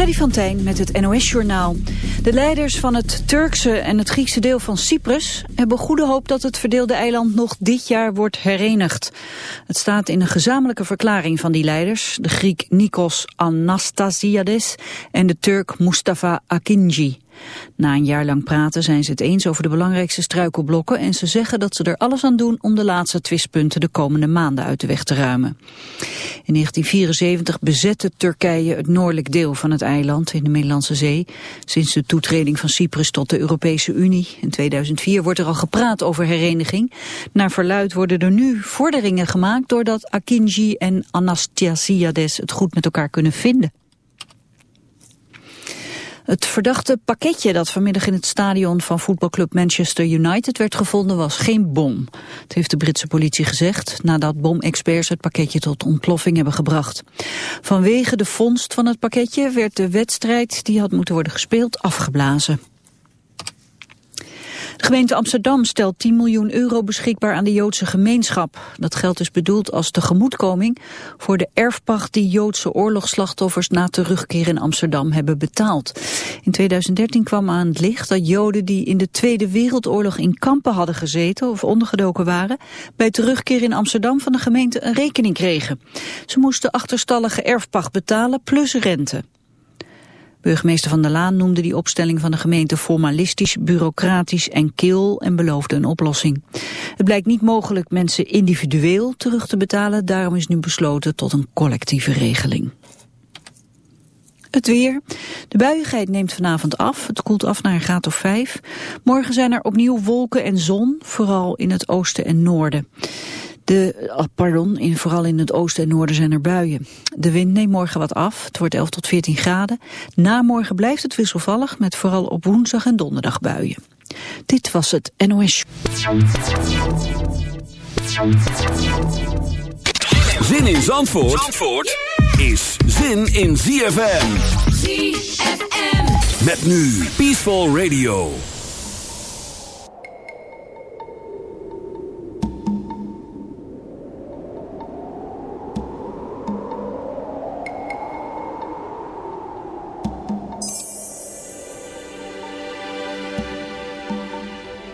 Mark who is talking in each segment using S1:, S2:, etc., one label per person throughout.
S1: Freddy van Tijn met het NOS-journaal. De leiders van het Turkse en het Griekse deel van Cyprus... hebben goede hoop dat het verdeelde eiland nog dit jaar wordt herenigd. Het staat in een gezamenlijke verklaring van die leiders... de Griek Nikos Anastasiades en de Turk Mustafa Akinci. Na een jaar lang praten zijn ze het eens over de belangrijkste struikelblokken en ze zeggen dat ze er alles aan doen om de laatste twistpunten de komende maanden uit de weg te ruimen. In 1974 bezette Turkije het noordelijk deel van het eiland in de Middellandse Zee. Sinds de toetreding van Cyprus tot de Europese Unie in 2004 wordt er al gepraat over hereniging. Naar verluid worden er nu vorderingen gemaakt doordat Akinji en Anastasiades het goed met elkaar kunnen vinden. Het verdachte pakketje dat vanmiddag in het stadion van voetbalclub Manchester United werd gevonden was geen bom. Het heeft de Britse politie gezegd nadat bomexperts het pakketje tot ontploffing hebben gebracht. Vanwege de vondst van het pakketje werd de wedstrijd die had moeten worden gespeeld afgeblazen. De gemeente Amsterdam stelt 10 miljoen euro beschikbaar aan de Joodse gemeenschap. Dat geld is bedoeld als tegemoetkoming voor de erfpacht die Joodse oorlogsslachtoffers na terugkeer in Amsterdam hebben betaald. In 2013 kwam aan het licht dat Joden die in de Tweede Wereldoorlog in kampen hadden gezeten of ondergedoken waren, bij terugkeer in Amsterdam van de gemeente een rekening kregen. Ze moesten achterstallige erfpacht betalen plus rente. Burgemeester Van der Laan noemde die opstelling van de gemeente formalistisch, bureaucratisch en kil en beloofde een oplossing. Het blijkt niet mogelijk mensen individueel terug te betalen, daarom is nu besloten tot een collectieve regeling. Het weer. De buiigheid neemt vanavond af. Het koelt af naar een graad of vijf. Morgen zijn er opnieuw wolken en zon, vooral in het oosten en noorden. De, oh, pardon, in, vooral in het oosten en noorden zijn er buien. De wind neemt morgen wat af. Het wordt 11 tot 14 graden. Na morgen blijft het wisselvallig met vooral op woensdag en donderdag buien. Dit was het NOS.
S2: Zin in Zandvoort, Zandvoort is zin in ZFM.
S3: ZFM.
S2: Met nu Peaceful Radio.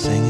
S3: singing.